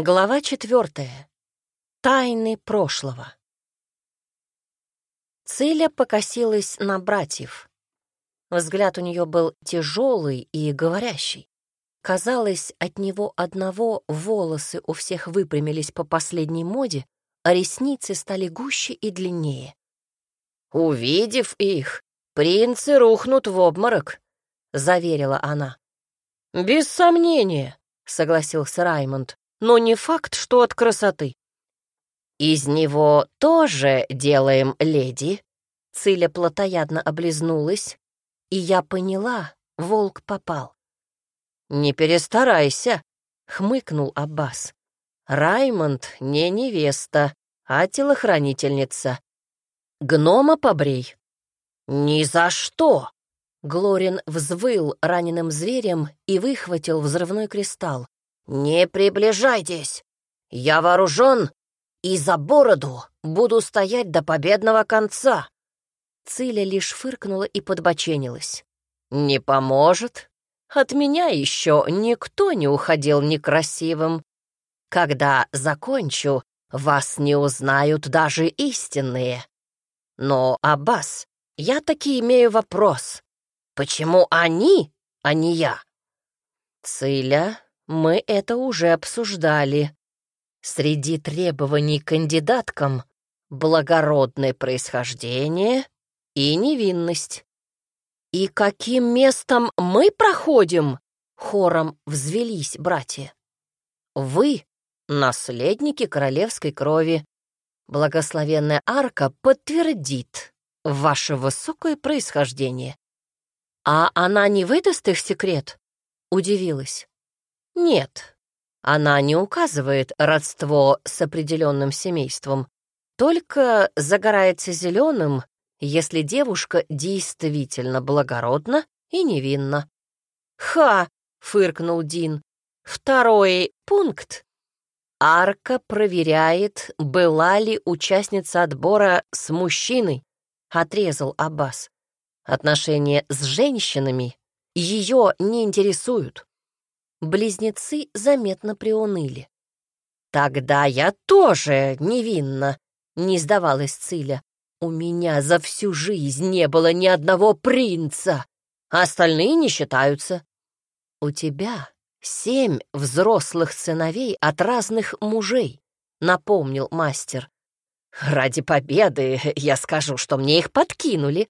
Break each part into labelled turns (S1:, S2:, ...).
S1: Глава четвертая. Тайны прошлого. Циля покосилась на братьев. Взгляд у нее был тяжелый и говорящий. Казалось, от него одного волосы у всех выпрямились по последней моде, а ресницы стали гуще и длиннее. «Увидев их, принцы рухнут в обморок», — заверила она. «Без сомнения», — согласился Раймонд но не факт, что от красоты. «Из него тоже делаем леди?» Циля плотоядно облизнулась, и я поняла, волк попал. «Не перестарайся», — хмыкнул Аббас. «Раймонд не невеста, а телохранительница. Гнома побрей». «Ни за что!» Глорин взвыл раненым зверем и выхватил взрывной кристалл. «Не приближайтесь! Я вооружен и за бороду буду стоять до победного конца!» Циля лишь фыркнула и подбоченилась. «Не поможет. От меня еще никто не уходил некрасивым. Когда закончу, вас не узнают даже истинные. Но, Аббас, я таки имею вопрос. Почему они, а не я?» Циля мы это уже обсуждали. Среди требований кандидаткам благородное происхождение и невинность. «И каким местом мы проходим?» — хором взвелись братья. «Вы — наследники королевской крови. Благословенная арка подтвердит ваше высокое происхождение». «А она не выдаст их секрет?» — удивилась. Нет, она не указывает родство с определенным семейством, только загорается зеленым, если девушка действительно благородна и невинна. «Ха!» — фыркнул Дин. «Второй пункт. Арка проверяет, была ли участница отбора с мужчиной», — отрезал Аббас. «Отношения с женщинами ее не интересуют». Близнецы заметно приуныли. «Тогда я тоже невинна», — не сдавалась Циля. «У меня за всю жизнь не было ни одного принца, а остальные не считаются». «У тебя семь взрослых сыновей от разных мужей», — напомнил мастер. «Ради победы я скажу, что мне их подкинули».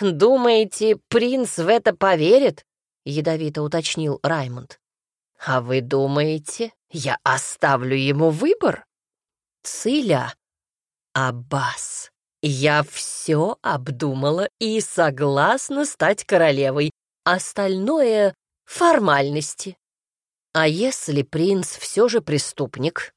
S1: «Думаете, принц в это поверит?» — ядовито уточнил Раймонд. «А вы думаете, я оставлю ему выбор?» «Циля, Аббас, я все обдумала и согласна стать королевой. Остальное — формальности. А если принц все же преступник?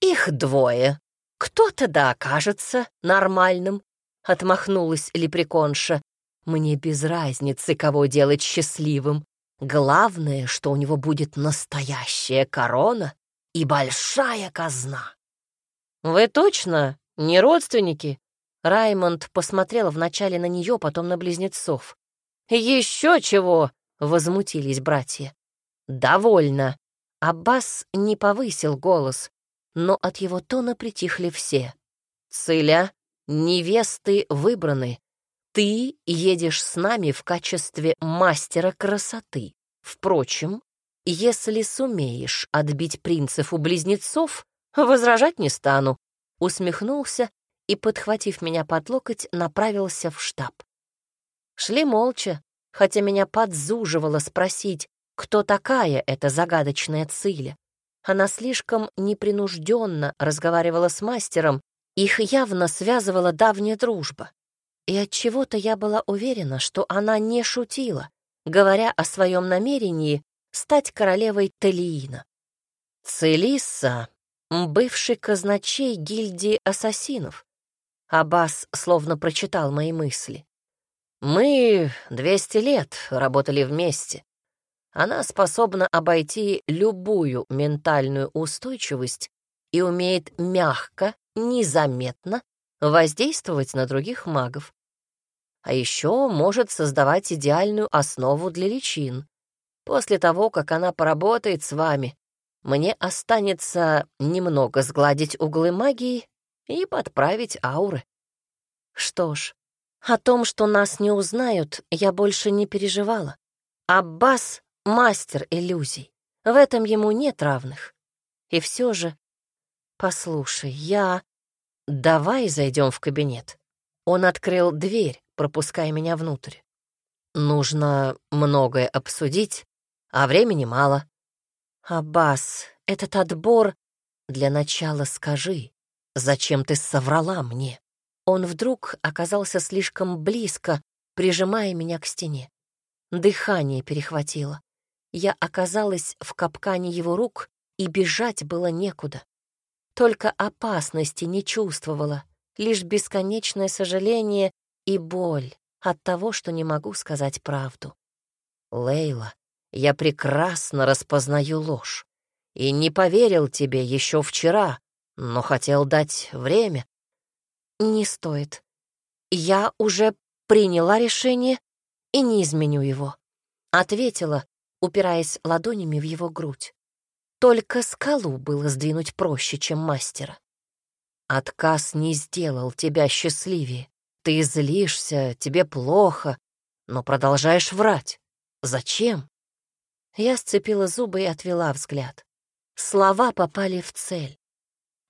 S1: Их двое. Кто-то да окажется нормальным», — отмахнулась лепреконша. Мне без разницы, кого делать счастливым. Главное, что у него будет настоящая корона и большая казна. «Вы точно не родственники?» Раймонд посмотрел вначале на нее, потом на близнецов. «Еще чего!» — возмутились братья. «Довольно!» Аббас не повысил голос, но от его тона притихли все. «Цыля, невесты выбраны, ты едешь с нами в качестве мастера красоты. Впрочем, если сумеешь отбить принцев у близнецов, возражать не стану. Усмехнулся и, подхватив меня под локоть, направился в штаб. Шли молча, хотя меня подзуживало спросить, кто такая эта загадочная Циля. Она слишком непринужденно разговаривала с мастером, их явно связывала давняя дружба. И от чего то я была уверена, что она не шутила, говоря о своем намерении стать королевой Телиина. Целисса — бывший казначей гильдии ассасинов. Аббас словно прочитал мои мысли. «Мы двести лет работали вместе. Она способна обойти любую ментальную устойчивость и умеет мягко, незаметно воздействовать на других магов а еще может создавать идеальную основу для личин. После того, как она поработает с вами, мне останется немного сгладить углы магии и подправить ауры. Что ж, о том, что нас не узнают, я больше не переживала. Аббас — мастер иллюзий. В этом ему нет равных. И все же... Послушай, я... Давай зайдем в кабинет. Он открыл дверь, пропуская меня внутрь. Нужно многое обсудить, а времени мало. Аббас, этот отбор... Для начала скажи, зачем ты соврала мне? Он вдруг оказался слишком близко, прижимая меня к стене. Дыхание перехватило. Я оказалась в капкане его рук, и бежать было некуда. Только опасности не чувствовала, лишь бесконечное сожаление и боль от того, что не могу сказать правду. Лейла, я прекрасно распознаю ложь. И не поверил тебе еще вчера, но хотел дать время. Не стоит. Я уже приняла решение и не изменю его. Ответила, упираясь ладонями в его грудь. Только скалу было сдвинуть проще, чем мастера. Отказ не сделал тебя счастливее. Ты злишься, тебе плохо, но продолжаешь врать. Зачем? Я сцепила зубы и отвела взгляд. Слова попали в цель.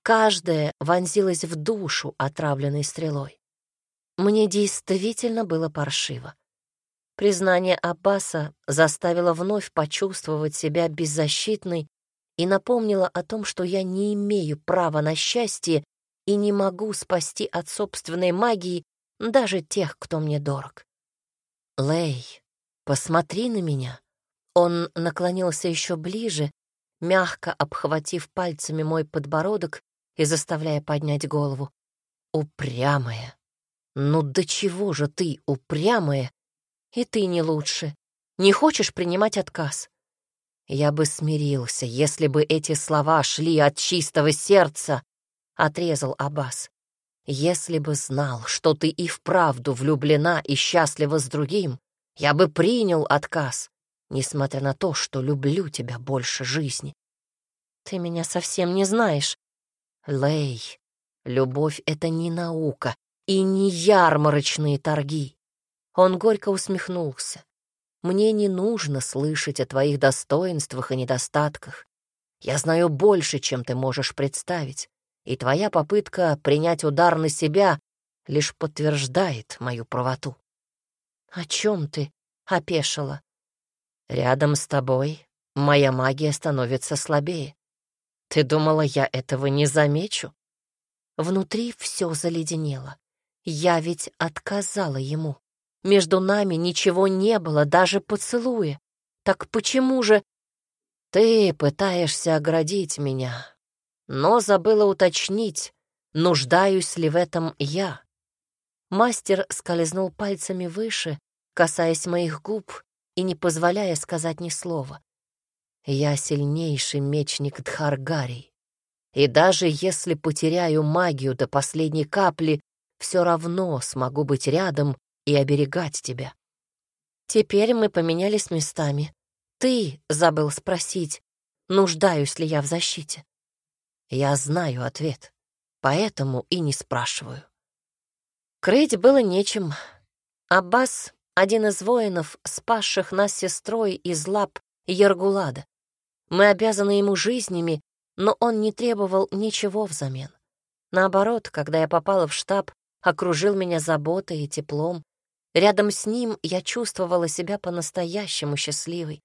S1: Каждая вонзилась в душу отравленной стрелой. Мне действительно было паршиво. Признание Аббаса заставило вновь почувствовать себя беззащитной и напомнило о том, что я не имею права на счастье и не могу спасти от собственной магии даже тех, кто мне дорог. Лей, посмотри на меня. Он наклонился еще ближе, мягко обхватив пальцами мой подбородок и заставляя поднять голову. Упрямая. Ну до чего же ты упрямая? И ты не лучше. Не хочешь принимать отказ? Я бы смирился, если бы эти слова шли от чистого сердца, — отрезал Аббас. Если бы знал, что ты и вправду влюблена и счастлива с другим, я бы принял отказ несмотря на то, что люблю тебя больше жизни. Ты меня совсем не знаешь. Лей, любовь — это не наука и не ярмарочные торги. Он горько усмехнулся. Мне не нужно слышать о твоих достоинствах и недостатках. Я знаю больше, чем ты можешь представить, и твоя попытка принять удар на себя лишь подтверждает мою правоту. — О чем ты? — опешила. Рядом с тобой моя магия становится слабее. Ты думала, я этого не замечу? Внутри все заледенело. Я ведь отказала ему. Между нами ничего не было, даже поцелуя. Так почему же... Ты пытаешься оградить меня, но забыла уточнить, нуждаюсь ли в этом я. Мастер скользнул пальцами выше, касаясь моих губ, и не позволяя сказать ни слова. Я сильнейший мечник Дхаргарий, и даже если потеряю магию до последней капли, все равно смогу быть рядом и оберегать тебя. Теперь мы поменялись местами. Ты забыл спросить, нуждаюсь ли я в защите. Я знаю ответ, поэтому и не спрашиваю. Крыть было нечем. Аббас один из воинов, спасших нас сестрой из лап Ергулада. Мы обязаны ему жизнями, но он не требовал ничего взамен. Наоборот, когда я попала в штаб, окружил меня заботой и теплом. Рядом с ним я чувствовала себя по-настоящему счастливой.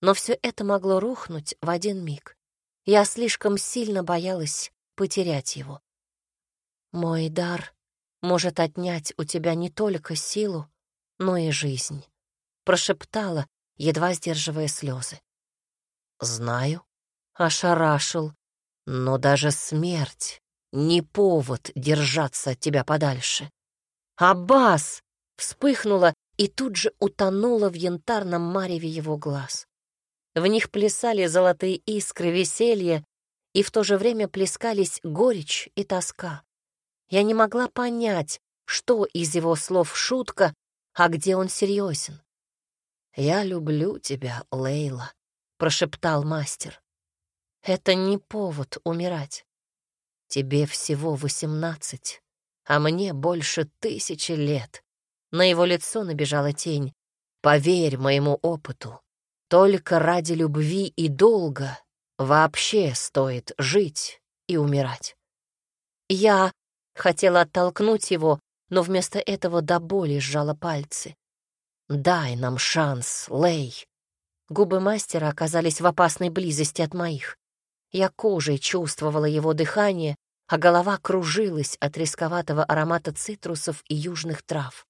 S1: Но все это могло рухнуть в один миг. Я слишком сильно боялась потерять его. Мой дар может отнять у тебя не только силу, но и жизнь», — прошептала, едва сдерживая слезы. «Знаю», — ошарашил, «но даже смерть не повод держаться от тебя подальше». «Аббас!» — вспыхнула и тут же утонула в янтарном мареве его глаз. В них плясали золотые искры веселья, и в то же время плескались горечь и тоска. Я не могла понять, что из его слов шутка, а где он серьезен. «Я люблю тебя, Лейла», — прошептал мастер. Это не повод умирать. Тебе всего восемнадцать, а мне больше тысячи лет. На его лицо набежала тень. Поверь моему опыту, только ради любви и долга вообще стоит жить и умирать. Я хотела оттолкнуть его, но вместо этого до боли сжала пальцы. «Дай нам шанс, Лей!» Губы мастера оказались в опасной близости от моих. Я кожей чувствовала его дыхание, а голова кружилась от рисковатого аромата цитрусов и южных трав.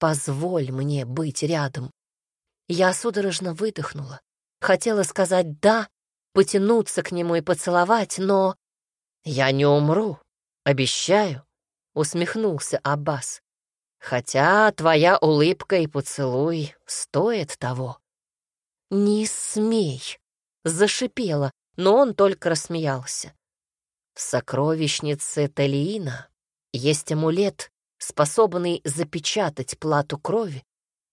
S1: «Позволь мне быть рядом». Я судорожно выдохнула. Хотела сказать «да», потянуться к нему и поцеловать, но... «Я не умру, обещаю», — усмехнулся Аббас. «Хотя твоя улыбка и поцелуй стоят того». «Не смей!» — зашипела, но он только рассмеялся. В сокровищнице Талиина есть амулет, способный запечатать плату крови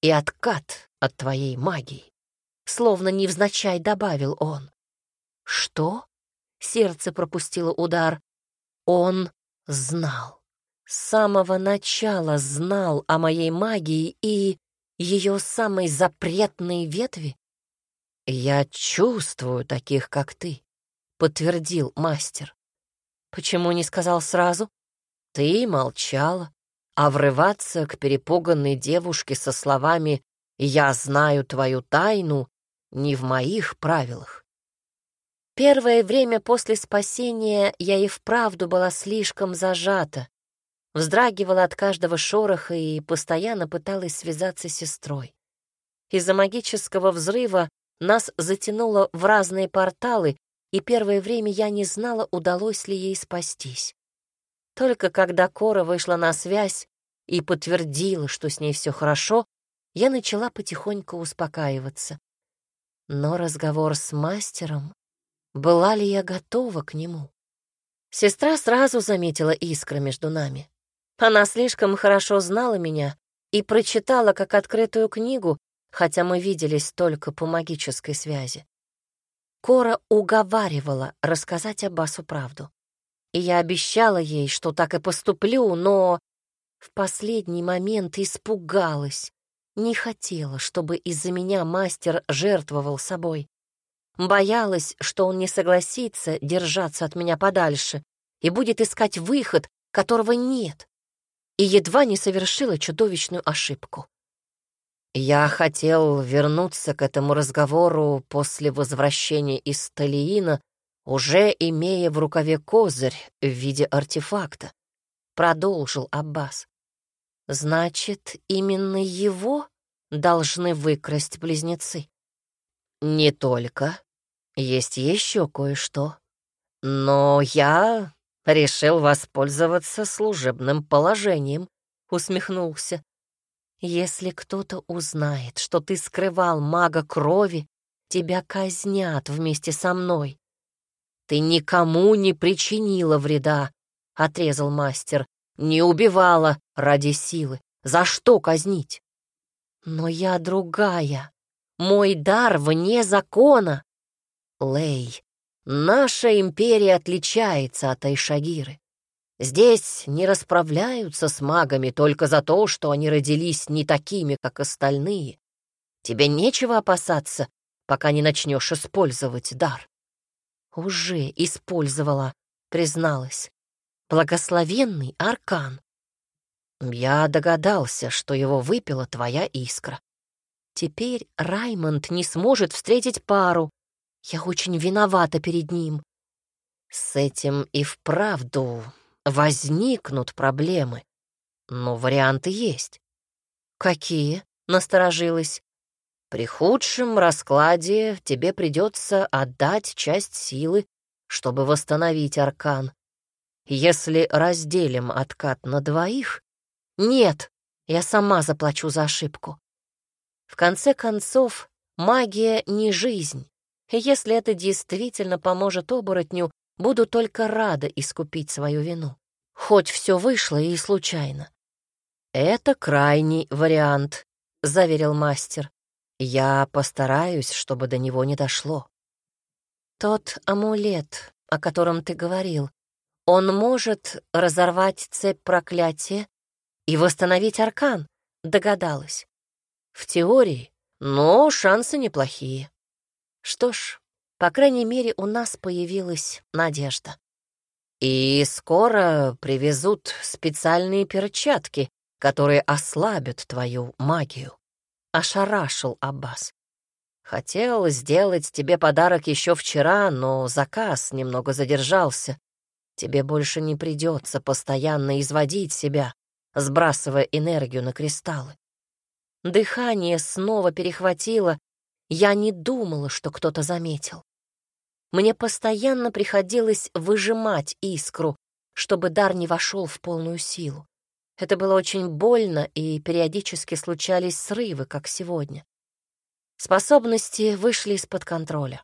S1: и откат от твоей магии. Словно невзначай добавил он. Что? Сердце пропустило удар. Он знал. С самого начала знал о моей магии и ее самой запретной ветви. «Я чувствую таких, как ты», — подтвердил мастер. «Почему не сказал сразу?» «Ты молчала, а врываться к перепуганной девушке со словами «Я знаю твою тайну» не в моих правилах. Первое время после спасения я и вправду была слишком зажата, вздрагивала от каждого шороха и постоянно пыталась связаться с сестрой. Из-за магического взрыва нас затянуло в разные порталы, и первое время я не знала, удалось ли ей спастись. Только когда Кора вышла на связь и подтвердила, что с ней все хорошо, я начала потихоньку успокаиваться. Но разговор с мастером... Была ли я готова к нему? Сестра сразу заметила искры между нами. Она слишком хорошо знала меня и прочитала как открытую книгу, хотя мы виделись только по магической связи. Кора уговаривала рассказать Аббасу правду. И я обещала ей, что так и поступлю, но в последний момент испугалась. Не хотела, чтобы из-за меня мастер жертвовал собой. Боялась, что он не согласится держаться от меня подальше и будет искать выход, которого нет. И едва не совершила чудовищную ошибку. Я хотел вернуться к этому разговору после возвращения из Талиина, уже имея в рукаве козырь в виде артефакта. Продолжил Аббас. Значит, именно его должны выкрасть близнецы? Не только. Есть еще кое-что. Но я решил воспользоваться служебным положением, усмехнулся. Если кто-то узнает, что ты скрывал мага крови, тебя казнят вместе со мной. Ты никому не причинила вреда, — отрезал мастер. Не убивала ради силы. За что казнить? Но я другая. Мой дар вне закона. Лей, наша империя отличается от Айшагиры. Здесь не расправляются с магами только за то, что они родились не такими, как остальные. Тебе нечего опасаться, пока не начнешь использовать дар. Уже использовала, призналась. Благословенный аркан. Я догадался, что его выпила твоя искра. Теперь Раймонд не сможет встретить пару. Я очень виновата перед ним. С этим и вправду возникнут проблемы. Но варианты есть. Какие? Насторожилась. При худшем раскладе тебе придется отдать часть силы, чтобы восстановить аркан. Если разделим откат на двоих... Нет, я сама заплачу за ошибку. В конце концов, магия не жизнь. Если это действительно поможет оборотню, Буду только рада искупить свою вину. Хоть все вышло и случайно. «Это крайний вариант», — заверил мастер. «Я постараюсь, чтобы до него не дошло». Тот амулет, о котором ты говорил, он может разорвать цепь проклятия и восстановить аркан, догадалась. В теории, но шансы неплохие. Что ж, по крайней мере, у нас появилась надежда. И скоро привезут специальные перчатки, которые ослабят твою магию. Ошарашил Аббас. Хотел сделать тебе подарок еще вчера, но заказ немного задержался. Тебе больше не придется постоянно изводить себя, сбрасывая энергию на кристаллы. Дыхание снова перехватило. Я не думала, что кто-то заметил. Мне постоянно приходилось выжимать искру, чтобы дар не вошел в полную силу. Это было очень больно, и периодически случались срывы, как сегодня. Способности вышли из-под контроля.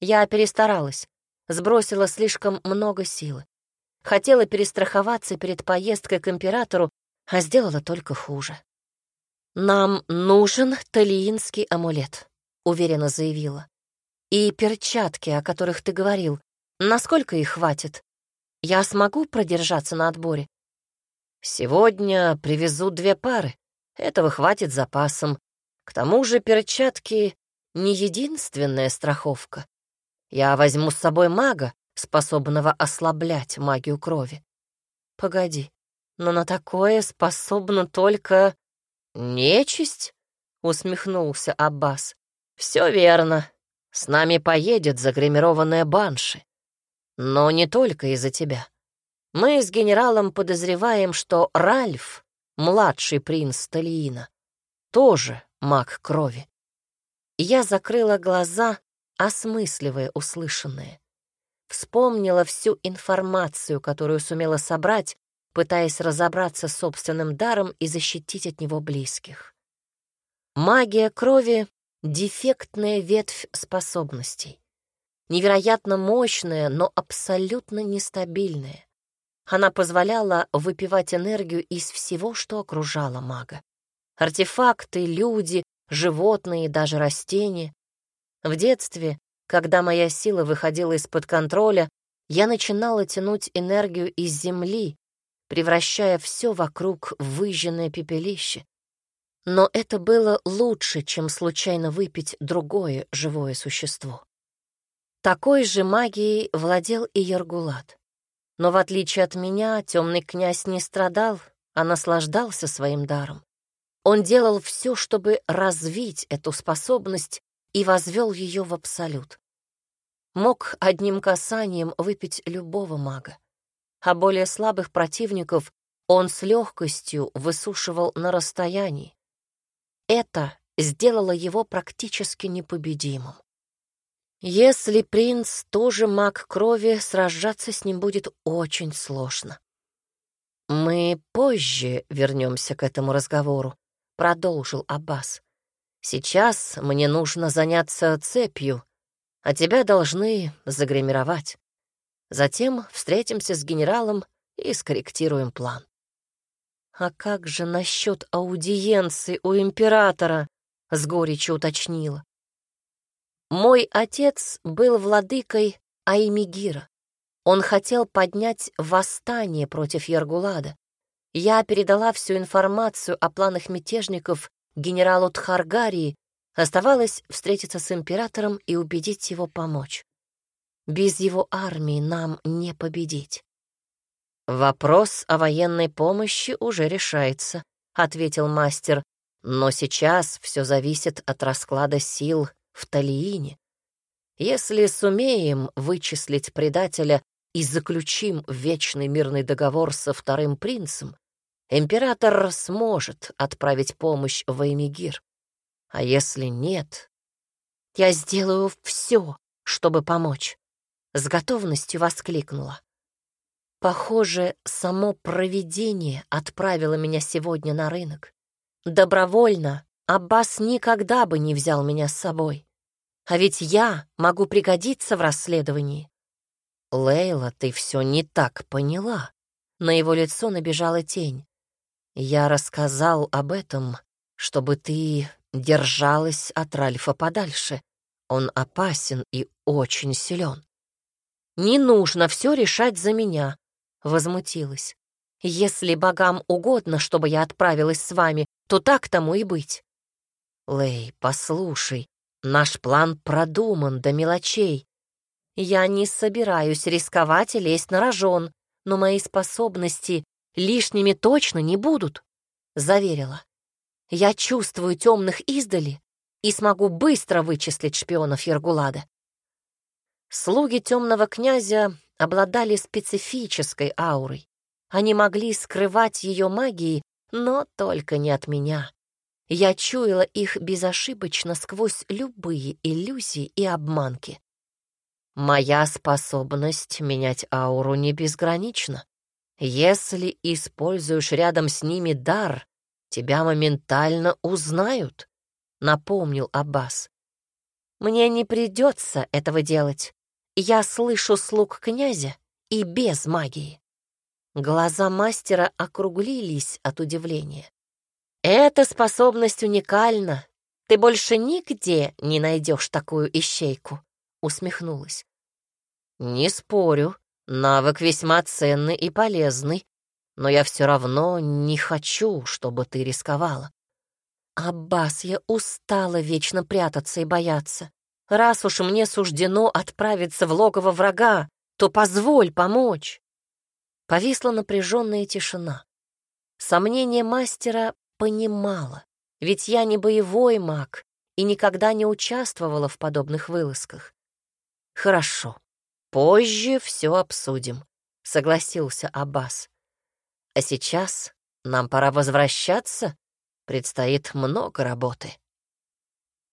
S1: Я перестаралась, сбросила слишком много силы. Хотела перестраховаться перед поездкой к императору, а сделала только хуже. «Нам нужен талиинский амулет», — уверенно заявила. «И перчатки, о которых ты говорил, насколько их хватит? Я смогу продержаться на отборе?» «Сегодня привезу две пары. Этого хватит запасом. К тому же перчатки — не единственная страховка. Я возьму с собой мага, способного ослаблять магию крови. Погоди, но на такое способна только «Нечисть?» — усмехнулся Аббас. «Все верно. С нами поедет загримированная банши. Но не только из-за тебя. Мы с генералом подозреваем, что Ральф, младший принц Талиина, тоже маг крови». Я закрыла глаза, осмысливая услышанное. Вспомнила всю информацию, которую сумела собрать, пытаясь разобраться с собственным даром и защитить от него близких. Магия крови — дефектная ветвь способностей. Невероятно мощная, но абсолютно нестабильная. Она позволяла выпивать энергию из всего, что окружало мага. Артефакты, люди, животные, даже растения. В детстве, когда моя сила выходила из-под контроля, я начинала тянуть энергию из земли, превращая все вокруг в выжженное пепелище. Но это было лучше, чем случайно выпить другое живое существо. Такой же магией владел и Яргулат. Но в отличие от меня, темный князь не страдал, а наслаждался своим даром. Он делал все, чтобы развить эту способность и возвел ее в абсолют. Мог одним касанием выпить любого мага а более слабых противников он с легкостью высушивал на расстоянии. Это сделало его практически непобедимым. Если принц тоже маг крови, сражаться с ним будет очень сложно. «Мы позже вернемся к этому разговору», — продолжил Аббас. «Сейчас мне нужно заняться цепью, а тебя должны загримировать. Затем встретимся с генералом и скорректируем план. «А как же насчет аудиенции у императора?» — с горечью уточнила. «Мой отец был владыкой Аймигира. Он хотел поднять восстание против Яргулада. Я передала всю информацию о планах мятежников генералу Тхаргарии, оставалось встретиться с императором и убедить его помочь. Без его армии нам не победить. «Вопрос о военной помощи уже решается», — ответил мастер. «Но сейчас все зависит от расклада сил в Талиине. Если сумеем вычислить предателя и заключим вечный мирный договор со вторым принцем, император сможет отправить помощь в Эмигир. А если нет, я сделаю все, чтобы помочь с готовностью воскликнула. Похоже, само провидение отправило меня сегодня на рынок. Добровольно Аббас никогда бы не взял меня с собой. А ведь я могу пригодиться в расследовании. Лейла, ты все не так поняла. На его лицо набежала тень. Я рассказал об этом, чтобы ты держалась от Ральфа подальше. Он опасен и очень силен. «Не нужно все решать за меня», — возмутилась. «Если богам угодно, чтобы я отправилась с вами, то так тому и быть». «Лэй, послушай, наш план продуман до мелочей. Я не собираюсь рисковать и лезть на рожон, но мои способности лишними точно не будут», — заверила. «Я чувствую темных издали и смогу быстро вычислить шпионов Ергулада. Слуги темного князя обладали специфической аурой. Они могли скрывать ее магией, но только не от меня. Я чуяла их безошибочно сквозь любые иллюзии и обманки. Моя способность менять ауру не безгранична. Если используешь рядом с ними дар, тебя моментально узнают, — напомнил Аббас. Мне не придется этого делать. Я слышу слуг князя и без магии. Глаза мастера округлились от удивления. Эта способность уникальна. Ты больше нигде не найдешь такую ищейку, усмехнулась. Не спорю, навык весьма ценный и полезный, но я все равно не хочу, чтобы ты рисковала. Аббас, я устала вечно прятаться и бояться. Раз уж мне суждено отправиться в логово врага, то позволь помочь. Повисла напряженная тишина. Сомнение мастера понимала, ведь я не боевой маг и никогда не участвовала в подобных вылазках. Хорошо, позже все обсудим, согласился Аббас. А сейчас нам пора возвращаться, предстоит много работы.